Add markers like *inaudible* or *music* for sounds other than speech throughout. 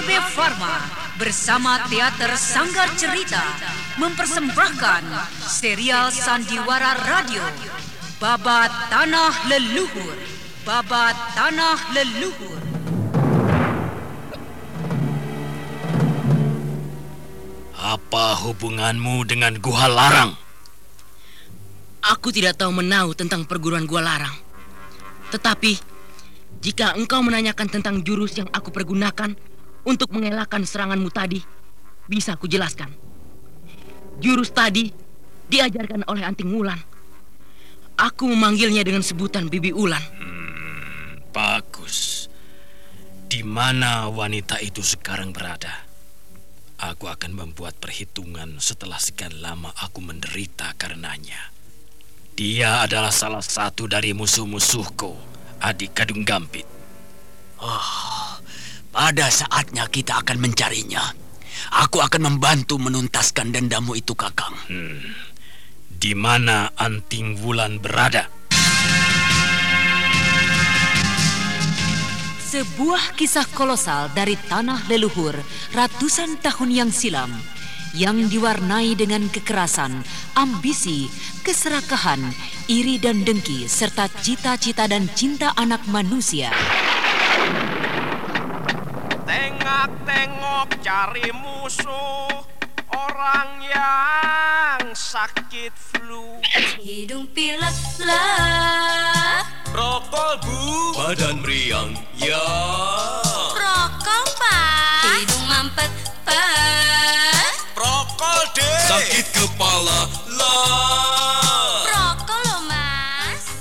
KB Pharma bersama Teater Sanggar Cerita mempersembahkan serial Sandiwara Radio Babat Tanah Leluhur Babat Tanah Leluhur Apa hubunganmu dengan Gua Larang? Aku tidak tahu menau tentang perguruan Gua Larang. Tetapi, jika engkau menanyakan tentang jurus yang aku pergunakan untuk mengelakkan seranganmu tadi, bisa aku jelaskan. Jurus tadi diajarkan oleh Anting Wulan. Aku memanggilnya dengan sebutan Bibi Ulan. Hmm, bagus. Di mana wanita itu sekarang berada? Aku akan membuat perhitungan setelah sekian lama aku menderita karenanya. Dia adalah salah satu dari musuh-musuhku, adik Kadung Gampit. Oh, pada saatnya kita akan mencarinya. Aku akan membantu menuntaskan dendamu itu, Kakang. Hmm. Di mana Anting Wulan berada? Sebuah kisah kolosal dari tanah leluhur ratusan tahun yang silam yang diwarnai dengan kekerasan, ambisi, keserakahan, iri dan dengki serta cita-cita dan cinta anak manusia. Tengok-tengok cari musuh orang yang sakit flu. Hidung pilek lah. Rokok bu. Badan meriang, ya. Rokok pak. Hidung mampet pak. Rokok deh. Sakit kepala lah.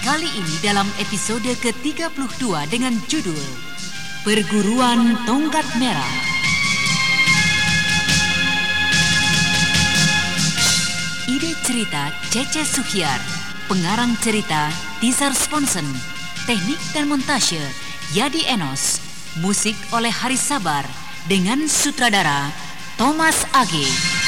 kali ini dalam episode ke-32 dengan judul Perguruan Tongkat Merah. Ide cerita Cece Suhyar, pengarang cerita Tizar Sponsen, teknik dan montase Yadi Enos, musik oleh Haris Sabar dengan sutradara Thomas Age.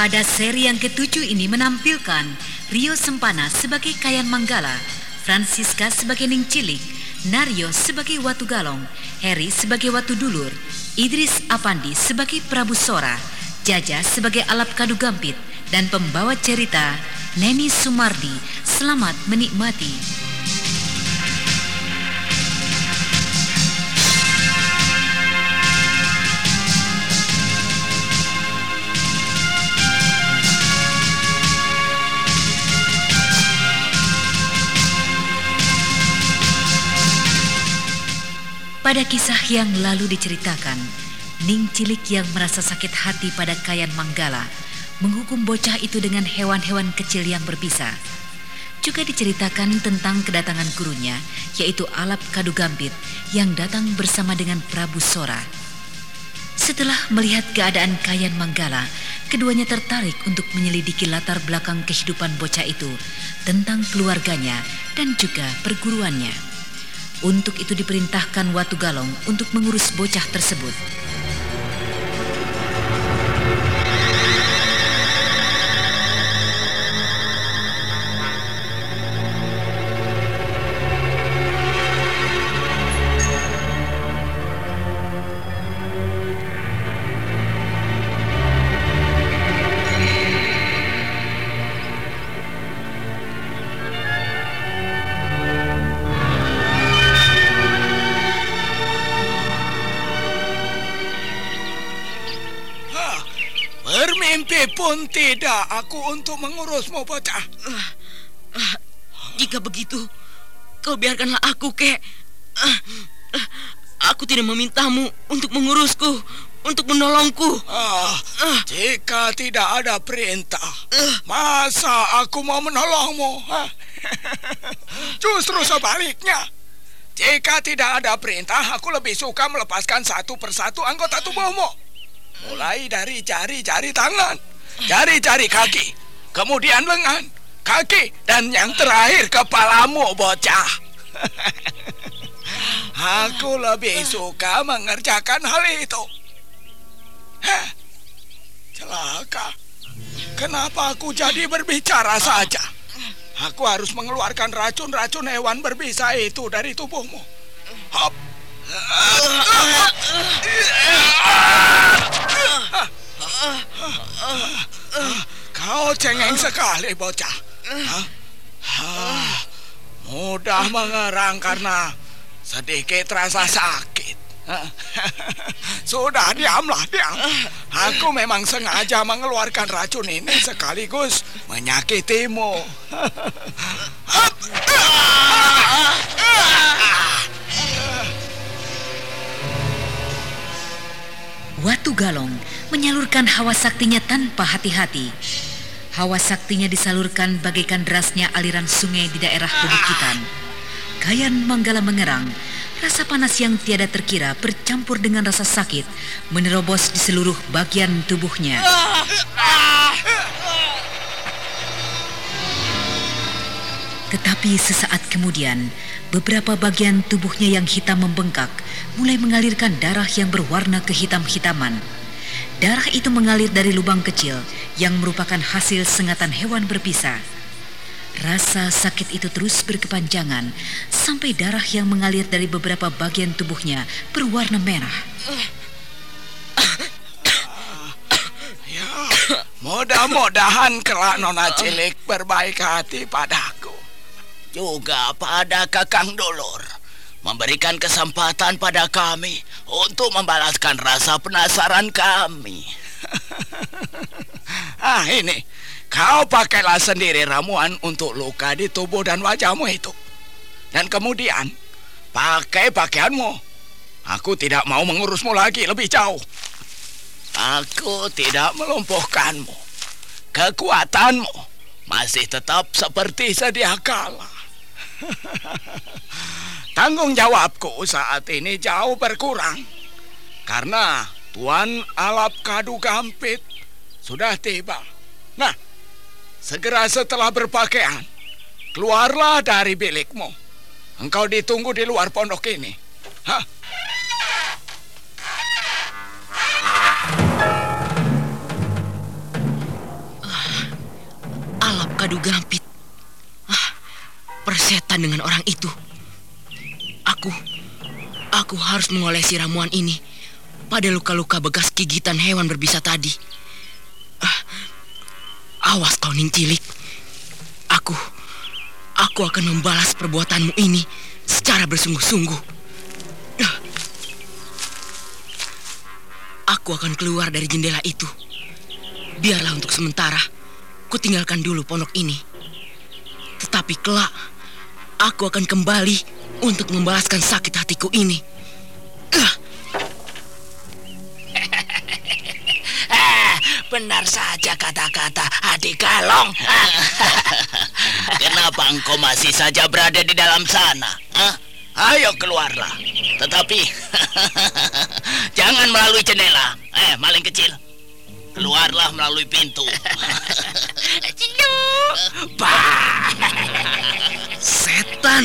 Pada seri yang ketujuh ini menampilkan Rio Sempana sebagai Kayan Manggala, Francisca sebagai Ning Cilik, Naryo sebagai Watu Galong, Heri sebagai Watu Dulur, Idris Apandi sebagai Prabu Sora, Jaja sebagai Alap Kadu Gampit, dan pembawa cerita Neni Sumardi. Selamat menikmati. Pada kisah yang lalu diceritakan, Ning Cilik yang merasa sakit hati pada Kayan Manggala menghukum bocah itu dengan hewan-hewan kecil yang berpisah. Juga diceritakan tentang kedatangan gurunya, yaitu Alap Kadu Gambit yang datang bersama dengan Prabu Sora. Setelah melihat keadaan Kayan Manggala, keduanya tertarik untuk menyelidiki latar belakang kehidupan bocah itu, tentang keluarganya dan juga perguruannya. Untuk itu diperintahkan Watu Galong untuk mengurus bocah tersebut. Perintah, masa aku mau menolongmu? *laughs* Justru sebaliknya. Jika tidak ada perintah, aku lebih suka melepaskan satu persatu anggota tubuhmu. Mulai dari jari-jari tangan, jari-jari kaki, kemudian lengan, kaki, dan yang terakhir kepalamu, bocah. *laughs* Aku lebih suka mengerjakan hal itu. Heh, celaka. Kenapa aku jadi berbicara saja? Aku harus mengeluarkan racun-racun hewan berbisa itu dari tubuhmu. Hop. Kau cengeng sekali, bocah. Mudah mengerang karena sedikit rasa sakit. *laughs* Sudah diamlah, diam. Aku memang sengaja mengeluarkan racun ini sekaligus menyakitimu. Watu Galong menyalurkan hawa saktinya tanpa hati-hati. Hawa saktinya disalurkan bagaikan derasnya aliran sungai di daerah pebukitan. Kayan Manggala mengerang, rasa panas yang tiada terkira bercampur dengan rasa sakit menerobos di seluruh bagian tubuhnya. Tetapi sesaat kemudian, beberapa bagian tubuhnya yang hitam membengkak mulai mengalirkan darah yang berwarna kehitam-hitaman. Darah itu mengalir dari lubang kecil yang merupakan hasil sengatan hewan berpisah. Rasa sakit itu terus berkepanjangan sampai darah yang mengalir dari beberapa bagian tubuhnya berwarna merah. Ya, mudah-mudahan kelak Nona Cilik berbaik hati padaku. Juga pada Kakang Dolor memberikan kesempatan pada kami untuk membalaskan rasa penasaran kami. *laughs* ah, ini. Kau pakailah sendiri ramuan untuk luka di tubuh dan wajahmu itu. Dan kemudian, pakai pakaianmu. Aku tidak mau mengurusmu lagi lebih jauh. Aku tidak melumpuhkanmu. Kekuatanmu masih tetap seperti sedia kala. *laughs* Tanggung jawabku saat ini jauh berkurang. Karena Tuan Alap Kadu Gampit sudah tiba. Nah, segera setelah berpakaian, keluarlah dari bilikmu. Engkau ditunggu di luar pondok ini. Hah? Alap kadu gampit. Ah, persetan dengan orang itu. Aku, aku harus mengolesi ramuan ini pada luka-luka bekas gigitan hewan berbisa tadi. Ah, awas kau ning cilik. Aku, aku akan membalas perbuatanmu ini secara bersungguh-sungguh. Aku akan keluar dari jendela itu. Biarlah untuk sementara, ku tinggalkan dulu pondok ini. Tetapi kelak, aku akan kembali untuk membalaskan sakit hatiku ini. Ah, Benar saja kata-kata adik Kalong. *laughs* Kenapa engkau masih saja berada di dalam sana? Hah? Ayo keluarlah. Tetapi *laughs* jangan melalui jendela. Eh, maling kecil. Keluarlah melalui pintu. *laughs* Bah! setan!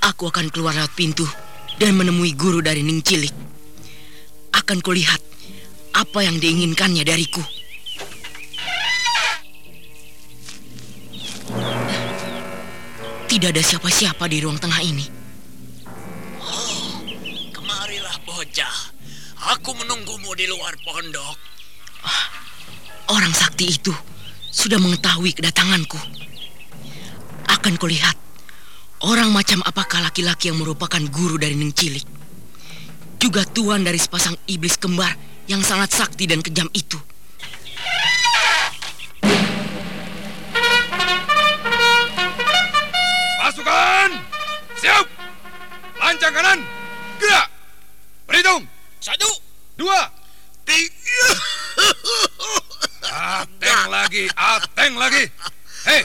Aku akan keluar lewat pintu dan menemui guru dari Ning Cilik. Akan kulihat apa yang diinginkannya dariku. Tidak ada siapa-siapa di ruang tengah ini. Kemarilah bocah. Aku menunggumu di luar pondok. Orang sakti itu sudah mengetahui kedatanganku. Akan kulihat Orang macam apakah laki-laki yang merupakan guru dari Neng Cilik? Juga tuan dari sepasang iblis kembar yang sangat sakti dan kejam itu. Pasukan! Siap! Lancang kanan! Gerak! Berhitung! Satu, Dua! tiga. Ateng lagi! Ateng lagi! Hei!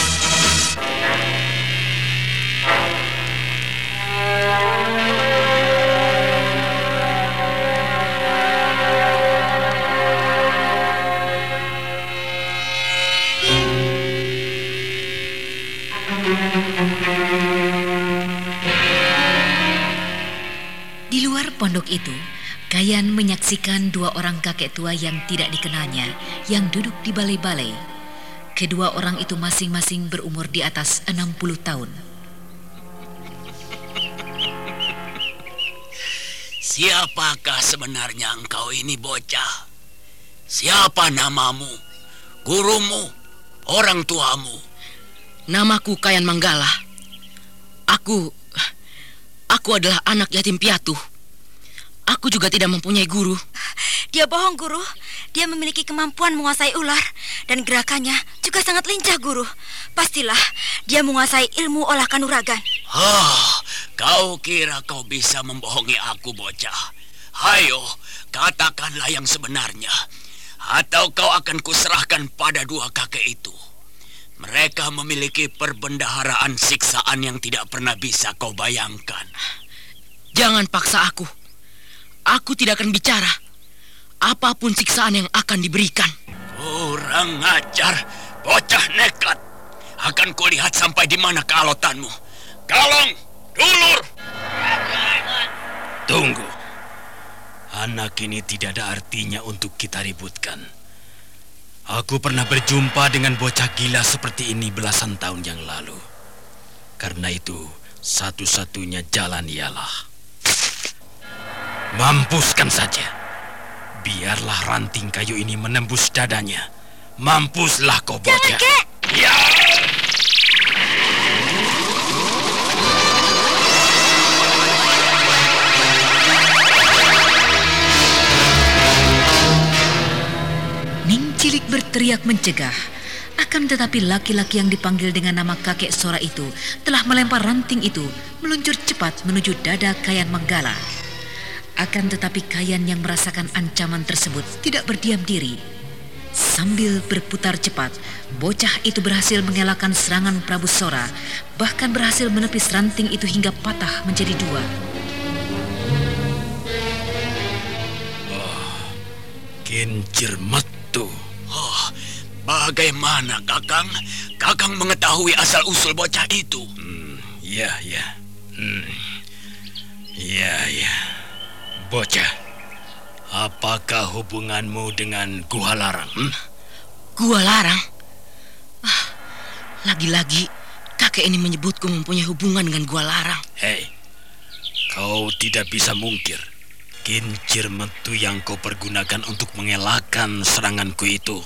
Pondok itu, Kayan menyaksikan dua orang kakek tua yang tidak dikenalnya yang duduk di balai-balai. Kedua orang itu masing-masing berumur di atas 60 tahun. Siapakah sebenarnya engkau ini bocah? Siapa namamu? Gurumu? Orang tuamu? Namaku Kayan Manggala. Aku aku adalah anak yatim piatu. Aku juga tidak mempunyai guru. Dia bohong, Guru. Dia memiliki kemampuan menguasai ular dan gerakannya juga sangat lincah, Guru. Pastilah dia menguasai ilmu olah kanuragan. Ah, kau kira kau bisa membohongi aku, bocah? Hayo, katakanlah yang sebenarnya. Atau kau akan kuserahkan pada dua kakek itu. Mereka memiliki perbendaharaan siksaan yang tidak pernah bisa kau bayangkan. Jangan paksa aku. Aku tidak akan bicara. Apa pun siksaan yang akan diberikan. Kurang ajar, bocah nekat. Akan kulihat sampai di mana kealotanmu. Kalong, dulur. Tunggu. Anak ini tidak ada artinya untuk kita ributkan. Aku pernah berjumpa dengan bocah gila seperti ini belasan tahun yang lalu. Karena itu, satu-satunya jalan ialah mampuskan saja. Biarlah ranting kayu ini menembus dadanya. Mampuslah kau bocah. Kek! Ya. Ning Cilik berteriak mencegah. Akan tetapi laki-laki yang dipanggil dengan nama kakek Sora itu telah melempar ranting itu meluncur cepat menuju dada Kayan Manggala. Akan tetapi Kayan yang merasakan ancaman tersebut tidak berdiam diri. Sambil berputar cepat, bocah itu berhasil mengelakkan serangan Prabu Sora, bahkan berhasil menepis ranting itu hingga patah menjadi dua. Kincir metu. Oh, bagaimana, Kakang? Kakang mengetahui asal-usul bocah itu. Hmm, ya, ya. Hmm. Ya, ya. Bocah, apakah hubunganmu dengan Gua Larang? Hmm? Gua larang. Ah, lagi-lagi kakek ini menyebutku mempunyai hubungan dengan gua larang. Hei, kau tidak bisa mungkir. Kincir metu yang kau pergunakan untuk mengelakkan seranganku itu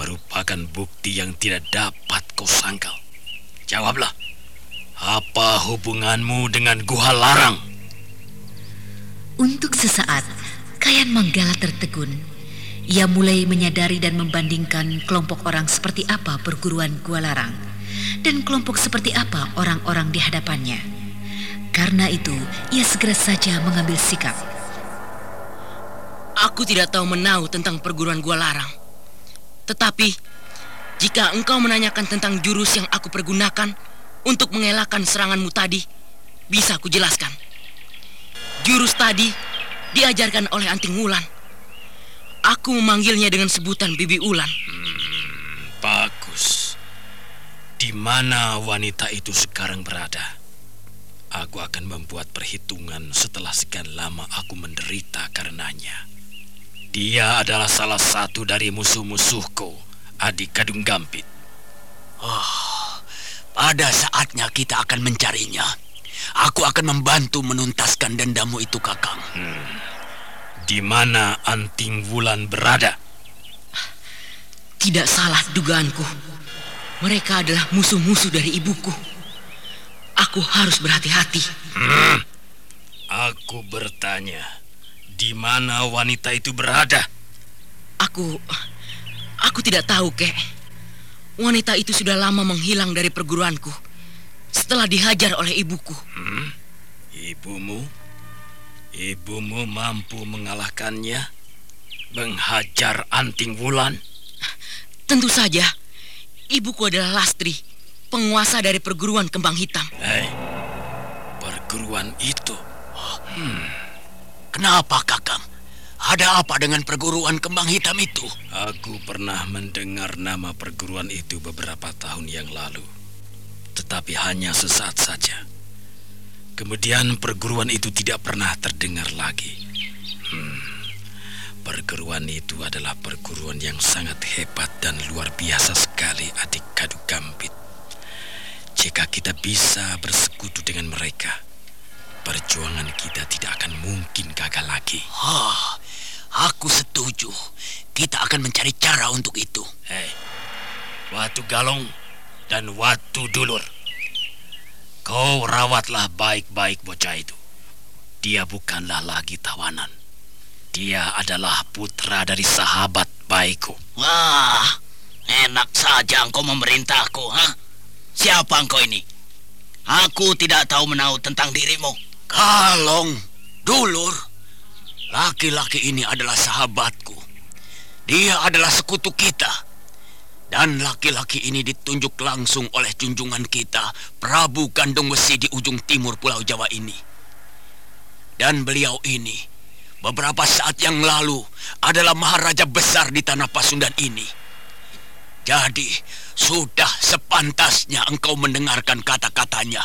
merupakan bukti yang tidak dapat kau sangkal. Jawablah, apa hubunganmu dengan Gua Larang? Untuk sesaat, Kayan Manggala tertegun. Ia mulai menyadari dan membandingkan kelompok orang seperti apa perguruan Gua Larang dan kelompok seperti apa orang-orang di hadapannya. Karena itu, ia segera saja mengambil sikap. Aku tidak tahu menau tentang perguruan gua larang. Tetapi, jika engkau menanyakan tentang jurus yang aku pergunakan untuk mengelakkan seranganmu tadi, bisa aku jelaskan. Jurus tadi diajarkan oleh Anting Wulan. Aku memanggilnya dengan sebutan Bibi Ulan. Hmm, bagus. Di mana wanita itu sekarang berada? Aku akan membuat perhitungan setelah sekian lama aku menderita karenanya. Dia adalah salah satu dari musuh-musuhku, adik Kadung Gampit. Oh, pada saatnya kita akan mencarinya. Aku akan membantu menuntaskan dendamu itu, Kakang. Hmm. Di mana Anting Wulan berada? Tidak salah dugaanku. Mereka adalah musuh-musuh dari ibuku. Aku harus berhati-hati. Hmm. Aku bertanya, di mana wanita itu berada? Aku, aku tidak tahu, kek. Wanita itu sudah lama menghilang dari perguruanku setelah dihajar oleh ibuku. Hmm? Ibumu? Ibumu mampu mengalahkannya? Menghajar Anting Wulan? Tentu saja. Ibuku adalah Lastri, penguasa dari perguruan kembang hitam. Hei, perguruan itu. Hmm. Kenapa, Kakang? Ada apa dengan perguruan kembang hitam itu? Aku pernah mendengar nama perguruan itu beberapa tahun yang lalu. Tetapi hanya sesaat saja. Kemudian perguruan itu tidak pernah terdengar lagi. Hmm. Perguruan itu adalah perguruan yang sangat hebat dan luar biasa sekali adik kadu Gambit. Jika kita bisa bersekutu dengan mereka, perjuangan kita tidak akan mungkin gagal lagi. Oh, aku setuju. Kita akan mencari cara untuk itu. Hei, Watu Galong dan Watu Dulur. Kau rawatlah baik-baik bocah itu. Dia bukanlah lagi tawanan. Dia adalah putra dari sahabat baikku. Wah, enak saja engkau memerintahku, ha? Siapa engkau ini? Aku tidak tahu menahu tentang dirimu. Kalong, dulur. Laki-laki ini adalah sahabatku. Dia adalah sekutu kita. Dan laki-laki ini ditunjuk langsung oleh junjungan kita, Prabu Gandung Besi di ujung timur Pulau Jawa ini. Dan beliau ini, beberapa saat yang lalu, adalah Maharaja besar di tanah Pasundan ini. Jadi, sudah sepantasnya engkau mendengarkan kata-katanya.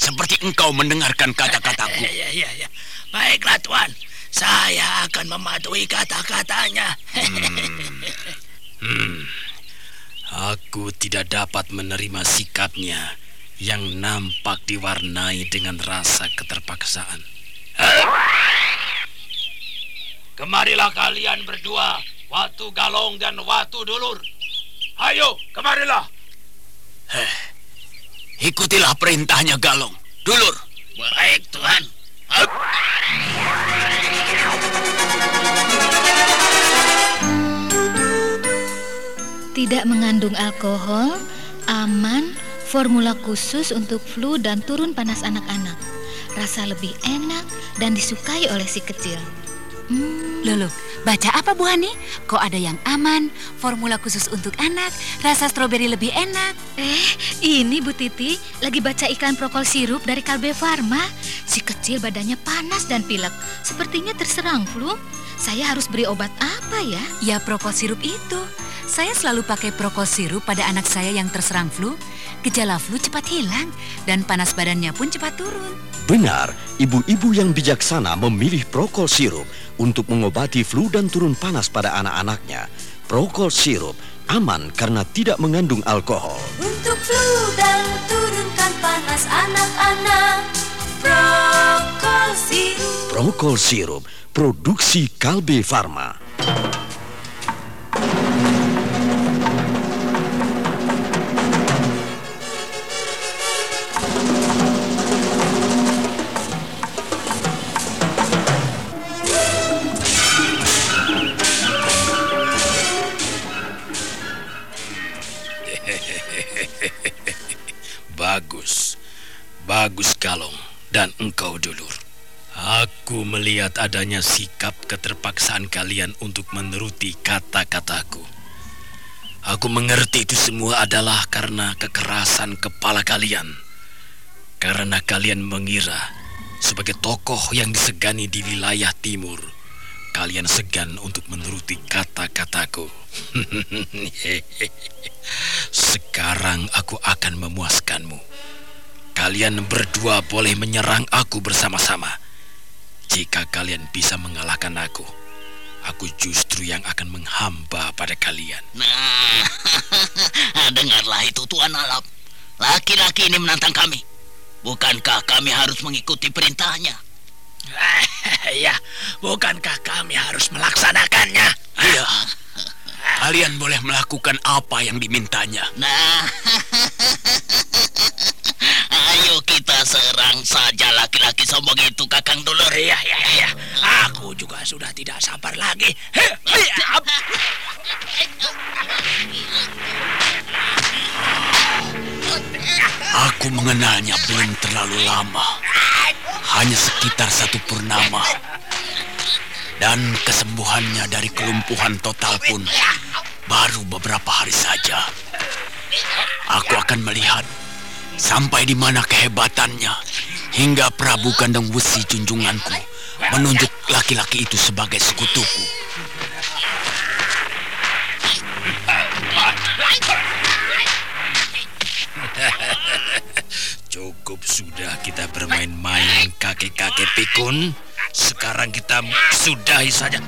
Seperti engkau mendengarkan kata-kataku. *laughs* Ya, ya, ya. Baiklah, Tuan. Saya akan mematuhi kata-katanya. *laughs* Hmm. Aku tidak dapat menerima sikapnya yang nampak diwarnai dengan rasa keterpaksaan. Kemarilah kalian berdua, Watu Galong dan Watu Dulur. Ayo, kemarilah. Heh, ikutilah perintahnya Galong. Dulur. Baik, Tuhan. Tidak mengandung alkohol, aman, formula khusus untuk flu dan turun panas anak-anak. Rasa lebih enak dan disukai oleh si kecil. Hmm. Lolo, baca apa Bu Hani? Kok ada yang aman, formula khusus untuk anak, rasa stroberi lebih enak? Eh, ini Bu Titi lagi baca iklan prokol sirup dari Kalbe Farma. Si kecil badannya panas dan pilek, sepertinya terserang flu. Saya harus beri obat apa ya? Ya prokol sirup itu. Saya selalu pakai prokol sirup pada anak saya yang terserang flu. Gejala flu cepat hilang dan panas badannya pun cepat turun. Benar, ibu-ibu yang bijaksana memilih prokol sirup untuk mengobati flu dan turun panas pada anak-anaknya. Prokol sirup aman karena tidak mengandung alkohol. Untuk flu dan turunkan panas anak-anak, Prokol sirup. Prokol sirup, produksi Kalbe Farma. *laughs* Bagus. Bagus Galong dan engkau dulur. Aku melihat adanya sikap keterpaksaan kalian untuk menuruti kata-kataku. Aku mengerti itu semua adalah karena kekerasan kepala kalian. Karena kalian mengira sebagai tokoh yang disegani di wilayah timur, kalian segan untuk menuruti kata-kataku. *laughs* Sekarang aku akan memuaskanmu. Kalian berdua boleh menyerang aku bersama-sama. Jika kalian bisa mengalahkan aku, aku justru yang akan menghamba pada kalian. Nah, *laughs* dengarlah itu Tuan Alap. Laki-laki ini menantang kami. Bukankah kami harus mengikuti perintahnya? *laughs* ya, bukankah kami harus melaksanakannya? Iya. Kalian boleh melakukan apa yang dimintanya. Nah, *laughs* ayo kita serang saja laki-laki sombong itu, Kakang Dulur. Iya, iya, iya. Aku juga sudah tidak sabar lagi. Aku mengenalnya belum terlalu lama. Hanya sekitar satu purnama. Dan kesembuhannya dari kelumpuhan total pun baru beberapa hari saja. Aku akan melihat sampai di mana kehebatannya hingga Prabu Kandang Wesi junjunganku menunjuk laki-laki itu sebagai sekutuku. *laughs* Cukup sudah kita bermain-main kakek-kakek pikun. Sekarang kita sudahi saja.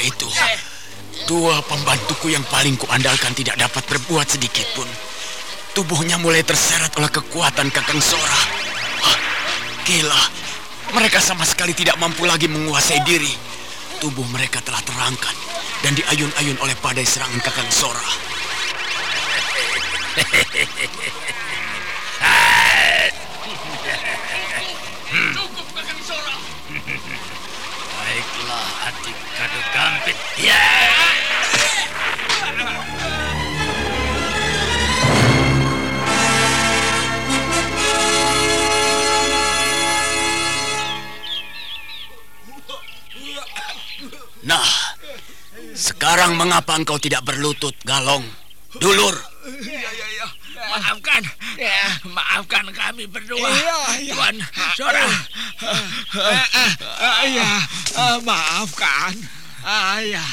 Itu? Dua pembantuku yang paling kuandalkan tidak dapat berbuat sedikit pun. Tubuhnya mulai terseret oleh kekuatan Kakang Sora. Hah, gila, mereka sama sekali tidak mampu lagi menguasai diri. Tubuh mereka telah terangkat dan diayun-ayun oleh padai serangan Kakang Sora. Cukup, *laughs* Kakang Sora. Adik kado gampit. Ya. Nah, sekarang mengapa engkau tidak berlutut, Galong? Dulur. Maafkan, ya, maafkan kami berdua. Iya, iya. Tuan Sora. Iya, maafkan. Iya,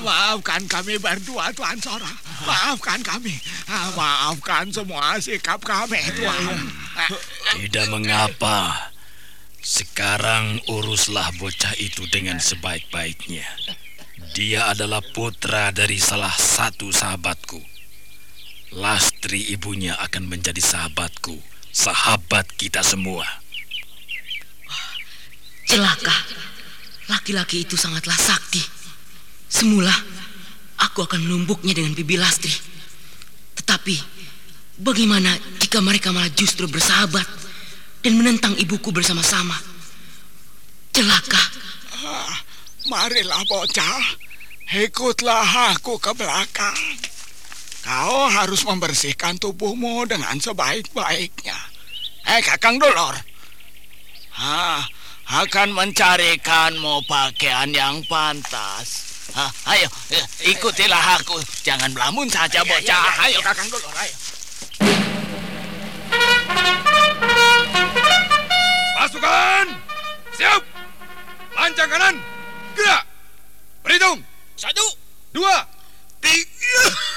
maafkan kami berdua, Tuan Sora. Maafkan kami. Ah, Maafkan semua sikap kami, Tuan. Tidak mengapa. Sekarang uruslah bocah itu dengan sebaik-baiknya. Dia adalah putra dari salah satu sahabatku. Lastri ibunya akan menjadi sahabatku, sahabat kita semua. Celaka. Laki-laki itu sangatlah sakti. Semula aku akan menumbuknya dengan bibi lastri. Tetapi bagaimana jika mereka malah justru bersahabat dan menentang ibuku bersama-sama? Celaka. Ah, Marilah bocah, ikutlah aku ke belakang. Kau harus membersihkan tubuhmu dengan sebaik-baiknya. Eh, Kakang Dolor. Hah, akan mencarikanmu pakaian yang pantas. Hah, ayo, eh, ikutilah aku. Jangan melamun saja, bocah. Ayo, Kakang Dolor, ayo. Pasukan! Siap! Lancang kanan! Gerak! Berhitung! Satu! Dua! Tiga!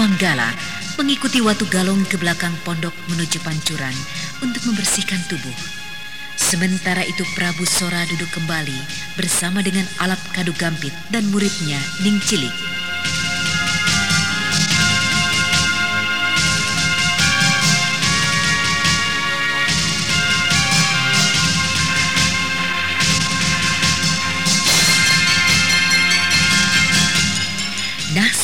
Manggala mengikuti Watu Galong ke belakang pondok menuju pancuran untuk membersihkan tubuh. Sementara itu Prabu Sora duduk kembali bersama dengan Alap Kadu Gampit dan muridnya Ning Cilik.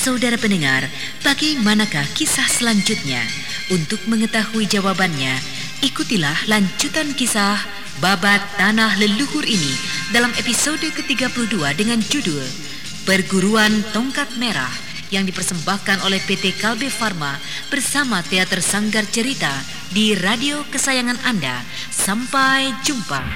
Saudara pendengar, bagaimanakah kisah selanjutnya? Untuk mengetahui jawabannya, ikutilah lanjutan kisah Babat Tanah Leluhur ini dalam episode ke-32 dengan judul Perguruan Tongkat Merah yang dipersembahkan oleh PT Kalbe Farma bersama Teater Sanggar Cerita di radio kesayangan Anda. Sampai jumpa.